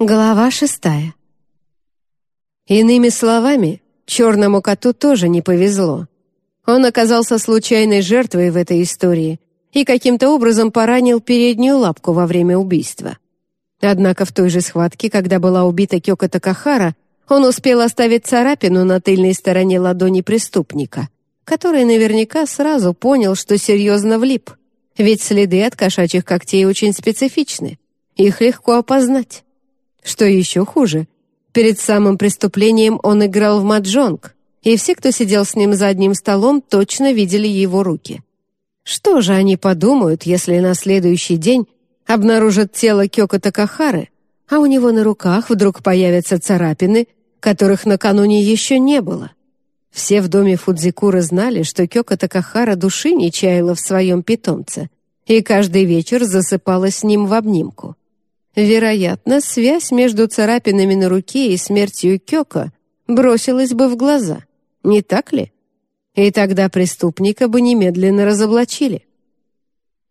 Глава шестая. Иными словами, черному коту тоже не повезло. Он оказался случайной жертвой в этой истории и каким-то образом поранил переднюю лапку во время убийства. Однако в той же схватке, когда была убита Кёка Такахара, он успел оставить царапину на тыльной стороне ладони преступника, который наверняка сразу понял, что серьезно влип, ведь следы от кошачьих когтей очень специфичны, их легко опознать. Что еще хуже, перед самым преступлением он играл в маджонг, и все, кто сидел с ним за одним столом, точно видели его руки. Что же они подумают, если на следующий день обнаружат тело Кёка Такахары, а у него на руках вдруг появятся царапины, которых накануне еще не было? Все в доме Фудзикура знали, что Кёка Такахара души не чаяла в своем питомце, и каждый вечер засыпала с ним в обнимку. Вероятно, связь между царапинами на руке и смертью Кёка бросилась бы в глаза, не так ли? И тогда преступника бы немедленно разоблачили.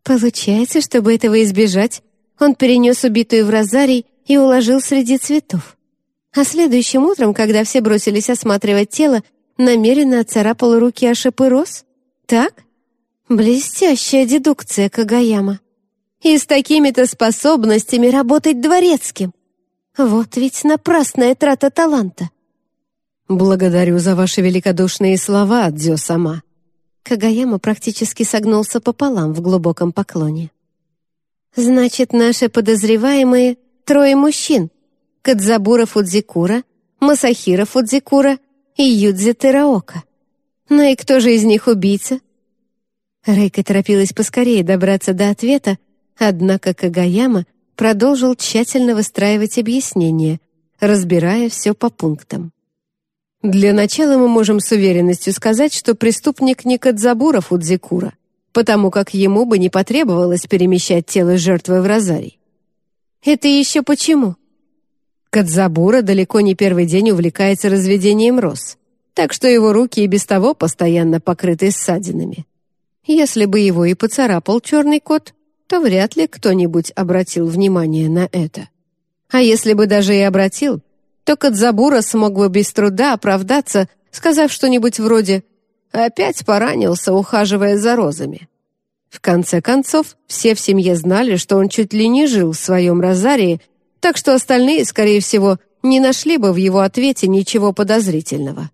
Получается, чтобы этого избежать, он перенес убитую в розарий и уложил среди цветов. А следующим утром, когда все бросились осматривать тело, намеренно отцарапал руки о шипы роз? Так? Блестящая дедукция Кагаяма. И с такими-то способностями работать дворецким. Вот ведь напрасная трата таланта. «Благодарю за ваши великодушные слова, Дзё сама». Кагаяма практически согнулся пополам в глубоком поклоне. «Значит, наши подозреваемые — трое мужчин. Кадзабура Фудзикура, Масахира Фудзикура и Юдзи Тераока. Ну и кто же из них убийца?» Рейка торопилась поскорее добраться до ответа, Однако Кагаяма продолжил тщательно выстраивать объяснение, разбирая все по пунктам. Для начала мы можем с уверенностью сказать, что преступник не Кадзабура Фудзикура, потому как ему бы не потребовалось перемещать тело жертвы в розарий. Это еще почему? Кадзабура далеко не первый день увлекается разведением роз, так что его руки и без того постоянно покрыты ссадинами. Если бы его и поцарапал черный кот, то вряд ли кто-нибудь обратил внимание на это. А если бы даже и обратил, то Кадзабура смог бы без труда оправдаться, сказав что-нибудь вроде «опять поранился, ухаживая за розами». В конце концов, все в семье знали, что он чуть ли не жил в своем розарии, так что остальные, скорее всего, не нашли бы в его ответе ничего подозрительного.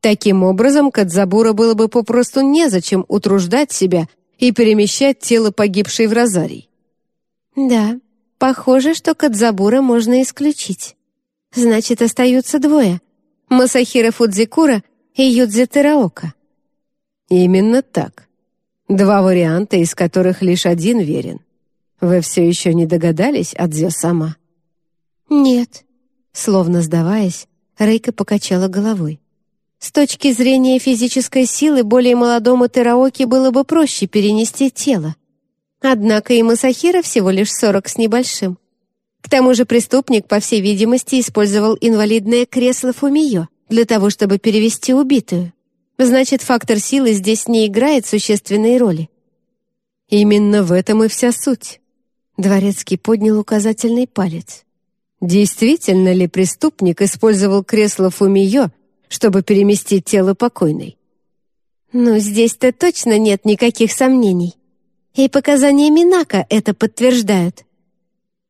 Таким образом, Кадзабура было бы попросту незачем утруждать себя и перемещать тело погибшей в розарий. Да, похоже, что Кадзабура можно исключить. Значит, остаются двое — Масахира Фудзикура и Юдзи Тераока. Именно так. Два варианта, из которых лишь один верен. Вы все еще не догадались, Адзё сама? Нет. Словно сдаваясь, Рейка покачала головой. С точки зрения физической силы более молодому Тераоке было бы проще перенести тело. Однако и Масахира всего лишь сорок с небольшим. К тому же преступник, по всей видимости, использовал инвалидное кресло Фумиё для того, чтобы перевести убитую. Значит, фактор силы здесь не играет существенной роли. Именно в этом и вся суть. Дворецкий поднял указательный палец. Действительно ли преступник использовал кресло Фумиё чтобы переместить тело покойной. «Ну, здесь-то точно нет никаких сомнений. И показания Минака это подтверждают».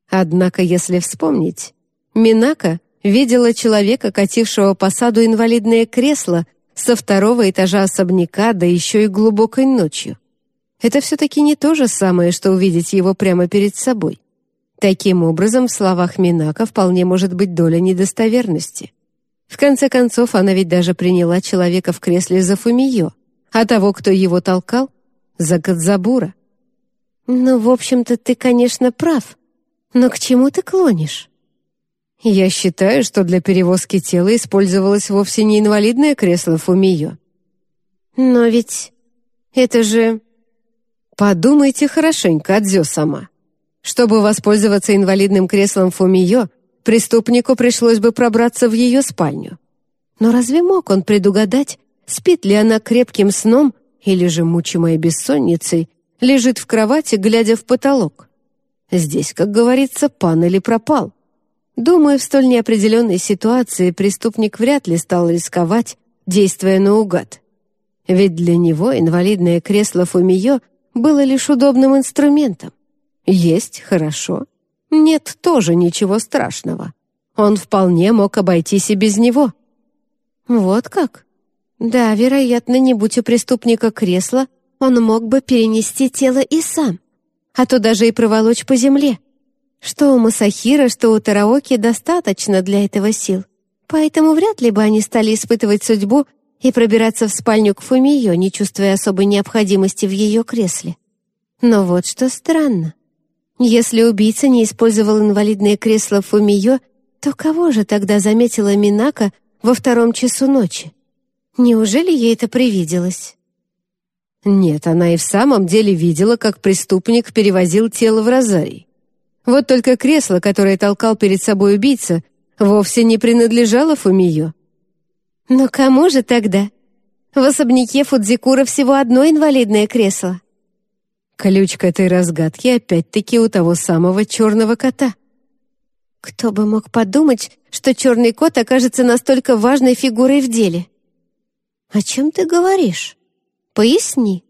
Однако, если вспомнить, Минака видела человека, катившего по саду инвалидное кресло со второго этажа особняка, да еще и глубокой ночью. Это все-таки не то же самое, что увидеть его прямо перед собой. Таким образом, в словах Минака вполне может быть доля недостоверности. В конце концов, она ведь даже приняла человека в кресле за Фумиё, а того, кто его толкал, за Кадзабура. «Ну, в общем-то, ты, конечно, прав. Но к чему ты клонишь?» «Я считаю, что для перевозки тела использовалось вовсе не инвалидное кресло Фумиё». «Но ведь это же...» «Подумайте хорошенько, Адзё сама. Чтобы воспользоваться инвалидным креслом Фумиё, преступнику пришлось бы пробраться в ее спальню. Но разве мог он предугадать, спит ли она крепким сном или же, мучимая бессонницей, лежит в кровати, глядя в потолок? Здесь, как говорится, пан или пропал. Думаю, в столь неопределенной ситуации преступник вряд ли стал рисковать, действуя наугад. Ведь для него инвалидное кресло Фумиё было лишь удобным инструментом. Есть — хорошо. Нет — тоже ничего страшного. Он вполне мог обойтись и без него. Вот как? Да, вероятно, не будь у преступника кресла, он мог бы перенести тело и сам, а то даже и проволочь по земле. Что у Масахира, что у Тараоки достаточно для этого сил. Поэтому вряд ли бы они стали испытывать судьбу и пробираться в спальню к Фумиё, не чувствуя особой необходимости в ее кресле. Но вот что странно. Если убийца не использовал инвалидное кресло Фумиё, то кого же тогда заметила Минака во втором часу ночи? Неужели ей это привиделось? Нет, она и в самом деле видела, как преступник перевозил тело в розарий. Вот только кресло, которое толкал перед собой убийца, вовсе не принадлежало Фумиё. Но кому же тогда? В особняке Фудзикура всего одно инвалидное кресло. Ключ к этой разгадке опять-таки у того самого черного кота. Кто бы мог подумать, что черный кот окажется настолько важной фигурой в деле? О чем ты говоришь? Поясни.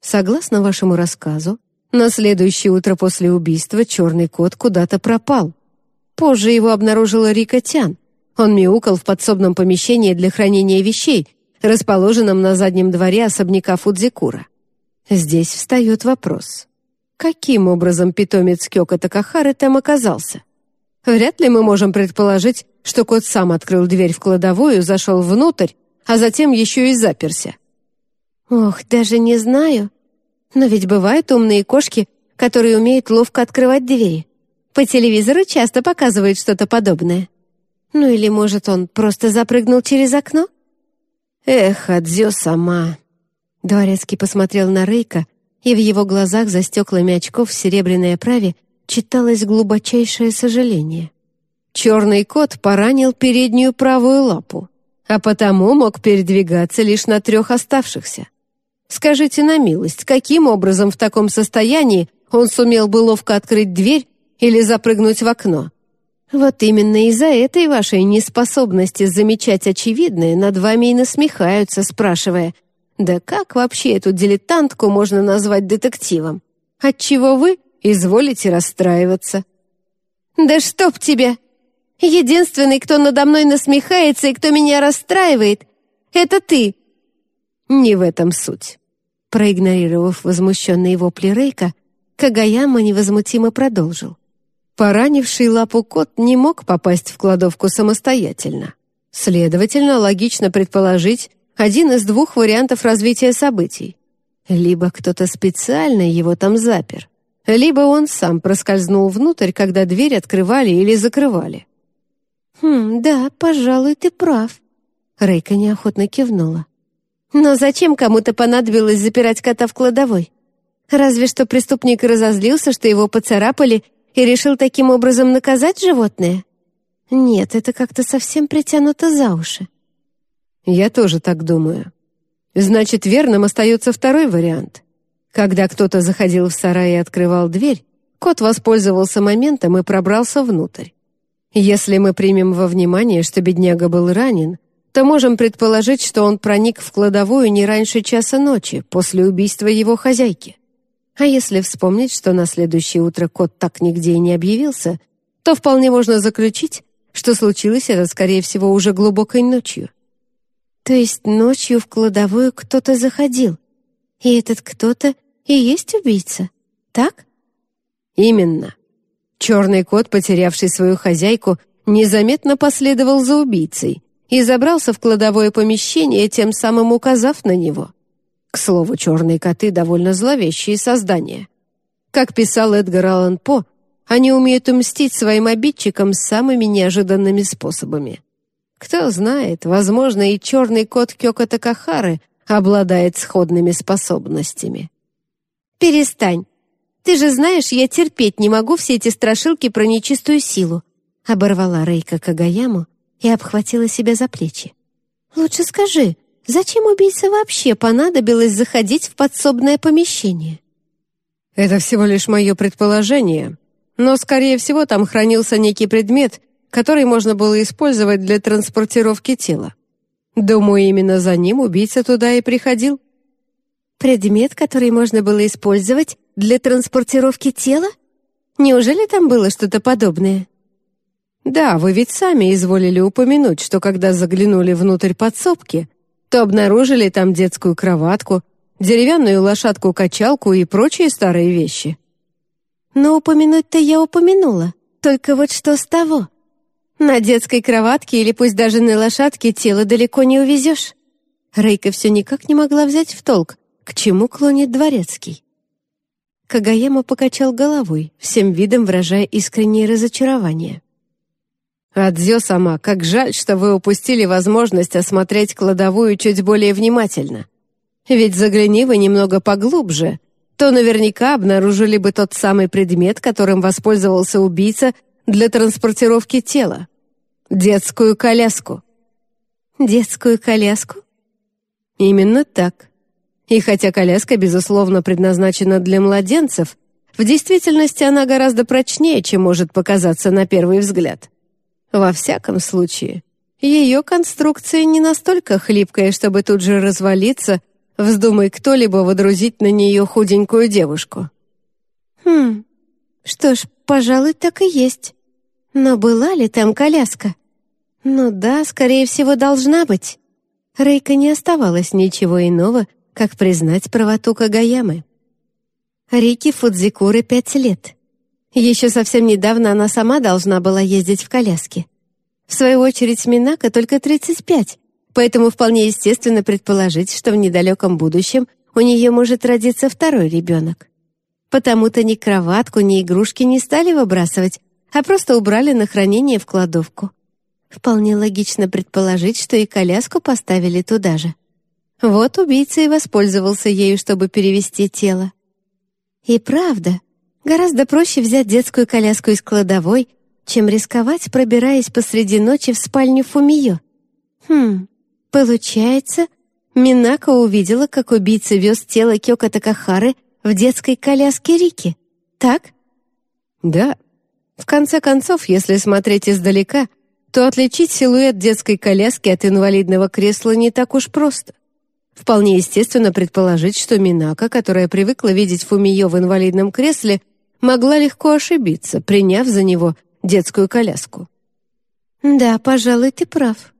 Согласно вашему рассказу, на следующее утро после убийства черный кот куда-то пропал. Позже его обнаружила Рика Тян. Он мяукал в подсобном помещении для хранения вещей, расположенном на заднем дворе особняка Фудзикура. Здесь встает вопрос. Каким образом питомец Кёка Такахары там оказался? Вряд ли мы можем предположить, что кот сам открыл дверь в кладовую, зашел внутрь, а затем еще и заперся. Ох, даже не знаю. Но ведь бывают умные кошки, которые умеют ловко открывать двери. По телевизору часто показывают что-то подобное. Ну или, может, он просто запрыгнул через окно? Эх, Адзё сама. Дворецкий посмотрел на Рейка, и в его глазах за стеклами очков в серебряной оправе читалось глубочайшее сожаление. Черный кот поранил переднюю правую лапу, а потому мог передвигаться лишь на трех оставшихся. Скажите на милость, каким образом в таком состоянии он сумел бы ловко открыть дверь или запрыгнуть в окно? Вот именно из-за этой вашей неспособности замечать очевидное над вами и насмехаются, спрашивая, да как вообще эту дилетантку можно назвать детективом? Отчего вы изволите расстраиваться? Да чтоб тебя! Единственный, кто надо мной насмехается и кто меня расстраивает, это ты, не в этом суть. Проигнорировав возмущенные вопли Рейка, Кагаяма невозмутимо продолжил. Поранивший лапу кот не мог попасть в кладовку самостоятельно. Следовательно, логично предположить один из двух вариантов развития событий. Либо кто-то специально его там запер, либо он сам проскользнул внутрь, когда дверь открывали или закрывали. «Хм, да, пожалуй, ты прав», — Рейка неохотно кивнула. Но зачем кому-то понадобилось запирать кота в кладовой? Разве что преступник разозлился, что его поцарапали, и решил таким образом наказать животное? Нет, это как-то совсем притянуто за уши. Я тоже так думаю. Значит, верным остается второй вариант. Когда кто-то заходил в сарай и открывал дверь, кот воспользовался моментом и пробрался внутрь. Если мы примем во внимание, что бедняга был ранен, то можем предположить, что он проник в кладовую не раньше часа ночи, после убийства его хозяйки. А если вспомнить, что на следующее утро кот так нигде и не объявился, то вполне можно заключить, что случилось это, скорее всего, уже глубокой ночью. То есть ночью в кладовую кто-то заходил, и этот кто-то и есть убийца, так? Именно. Черный кот, потерявший свою хозяйку, незаметно последовал за убийцей, и забрался в кладовое помещение, тем самым указав на него. К слову, черные коты — довольно зловещие создания. Как писал Эдгар Аллан По, они умеют мстить своим обидчикам самыми неожиданными способами. Кто знает, возможно, и черный кот Кёка Такахары обладает сходными способностями. «Перестань. Ты же знаешь, я терпеть не могу все эти страшилки про нечистую силу», оборвала Рейка Кагаяму, и обхватила себя за плечи. «Лучше скажи, зачем убийце вообще понадобилось заходить в подсобное помещение?» «Это всего лишь мое предположение. Но, скорее всего, там хранился некий предмет, который можно было использовать для транспортировки тела. Думаю, именно за ним убийца туда и приходил. Предмет, который можно было использовать для транспортировки тела? Неужели там было что-то подобное? Да, вы ведь сами изволили упомянуть, что когда заглянули внутрь подсобки, то обнаружили там детскую кроватку, деревянную лошадку-качалку и прочие старые вещи. Но упомянуть-то я упомянула. Только вот что с того? На детской кроватке или пусть даже на лошадке тело далеко не увезешь. Рейка все никак не могла взять в толк, к чему клонит дворецкий. Кагаяма покачал головой, всем видом выражая искреннее разочарование. «Адзё сама, как жаль, что вы упустили возможность осмотреть кладовую чуть более внимательно. Ведь загляни вы немного поглубже, то наверняка обнаружили бы тот самый предмет, которым воспользовался убийца для транспортировки тела. Детскую коляску. Детскую коляску? Именно так. И хотя коляска, безусловно, предназначена для младенцев, в действительности она гораздо прочнее, чем может показаться на первый взгляд. Во всяком случае, ее конструкция не настолько хлипкая, чтобы тут же развалиться, вздумай кто-либо водрузить на нее худенькую девушку. Хм, что ж, пожалуй, так и есть. Но была ли там коляска? Ну да, скорее всего, должна быть. Рейка не оставалось ничего иного, как признать правоту Кагаямы. Рики Фудзикуры пять лет. Еще совсем недавно она сама должна была ездить в коляске. В свою очередь Минака только 35, поэтому вполне естественно предположить, что в недалеком будущем у нее может родиться второй ребенок. Потому-то ни кроватку, ни игрушки не стали выбрасывать, а просто убрали на хранение в кладовку. Вполне логично предположить, что и коляску поставили туда же. Вот убийца и воспользовался ею, чтобы перевести тело. И правда, гораздо проще взять детскую коляску из кладовой, чем рисковать, пробираясь посреди ночи в спальню Фумиё. Хм, получается, Минако увидела, как убийца вез тело Кёка Такахары в детской коляске Рики, так? Да. В конце концов, если смотреть издалека, то отличить силуэт детской коляски от инвалидного кресла не так уж просто. Вполне естественно предположить, что Минака, которая привыкла видеть Фумиё в инвалидном кресле, могла легко ошибиться, приняв за него детскую коляску. «Да, пожалуй, ты прав».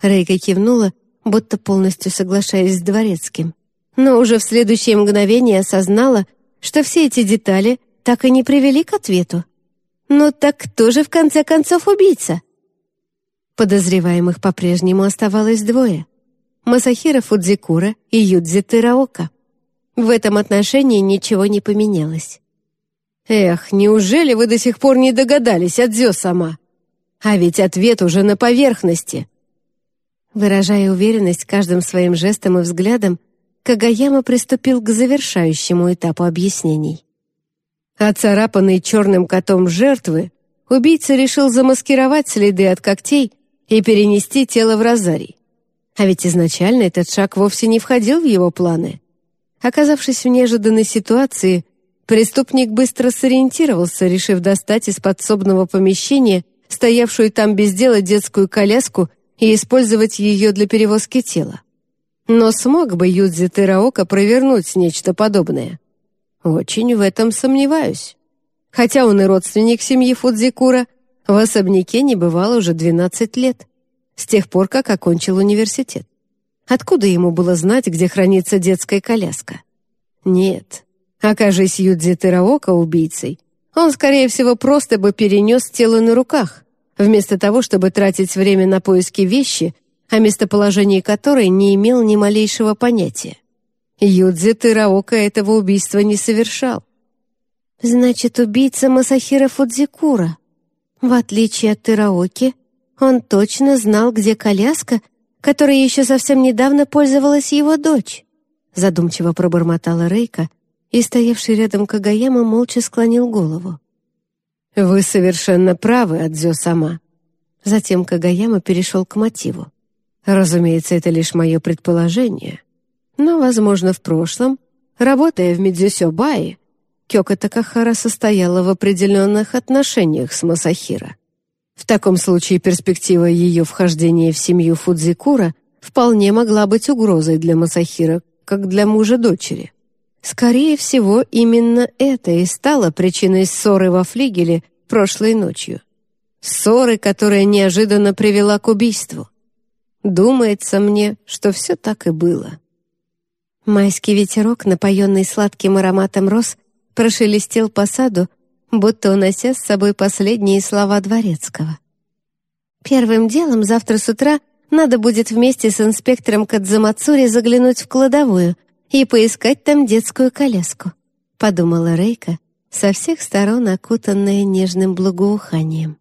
Рейка кивнула, будто полностью соглашаясь с Дворецким. Но уже в следующее мгновение осознала, что все эти детали так и не привели к ответу. «Ну так кто же в конце концов убийца?» Подозреваемых по-прежнему оставалось двое — Масахира Фудзикура и Юдзи Тераока. В этом отношении ничего не поменялось. «Эх, неужели вы до сих пор не догадались, Адзё сама? А ведь ответ уже на поверхности!» Выражая уверенность каждым своим жестом и взглядом, Кагаяма приступил к завершающему этапу объяснений. Оцарапанный черным котом жертвы, убийца решил замаскировать следы от когтей и перенести тело в розарий. А ведь изначально этот шаг вовсе не входил в его планы. Оказавшись в неожиданной ситуации, преступник быстро сориентировался, решив достать из подсобного помещения стоявшую там без дела детскую коляску и использовать ее для перевозки тела. Но смог бы Юдзи Тераока провернуть нечто подобное? Очень в этом сомневаюсь. Хотя он и родственник семьи Фудзикура, в особняке не бывал уже 12 лет с тех пор, как окончил университет. Откуда ему было знать, где хранится детская коляска? Нет. Окажись Юдзи Тераока убийцей, он, скорее всего, просто бы перенес тело на руках, вместо того, чтобы тратить время на поиски вещи, о местоположении которой не имел ни малейшего понятия. Юдзи Тераока этого убийства не совершал. Значит, убийца Масахира Фудзикура. В отличие от Тераоки, он точно знал, где коляска, которой еще совсем недавно пользовалась его дочь. Задумчиво пробормотала Рейка, и стоявший рядом Кагаяма молча склонил голову. «Вы совершенно правы, Адзё сама». Затем Кагаяма перешел к мотиву. «Разумеется, это лишь мое предположение. Но, возможно, в прошлом, работая в Мидзюсёбае, Кёка Такахара состояла в определенных отношениях с Масахира. В таком случае перспектива ее вхождения в семью Фудзикура вполне могла быть угрозой для Масахира, как для мужа дочери. Скорее всего, именно это и стало причиной ссоры во флигеле прошлой ночью. Ссоры, которая неожиданно привела к убийству. Думается мне, что все так и было. Майский ветерок, напоенный сладким ароматом роз, прошелестел по саду, будто унося с собой последние слова Дворецкого. Первым делом завтра с утра надо будет вместе с инспектором Кадзамацури заглянуть в кладовую и поискать там детскую коляску, подумала Рейка, со всех сторон окутанная нежным благоуханием.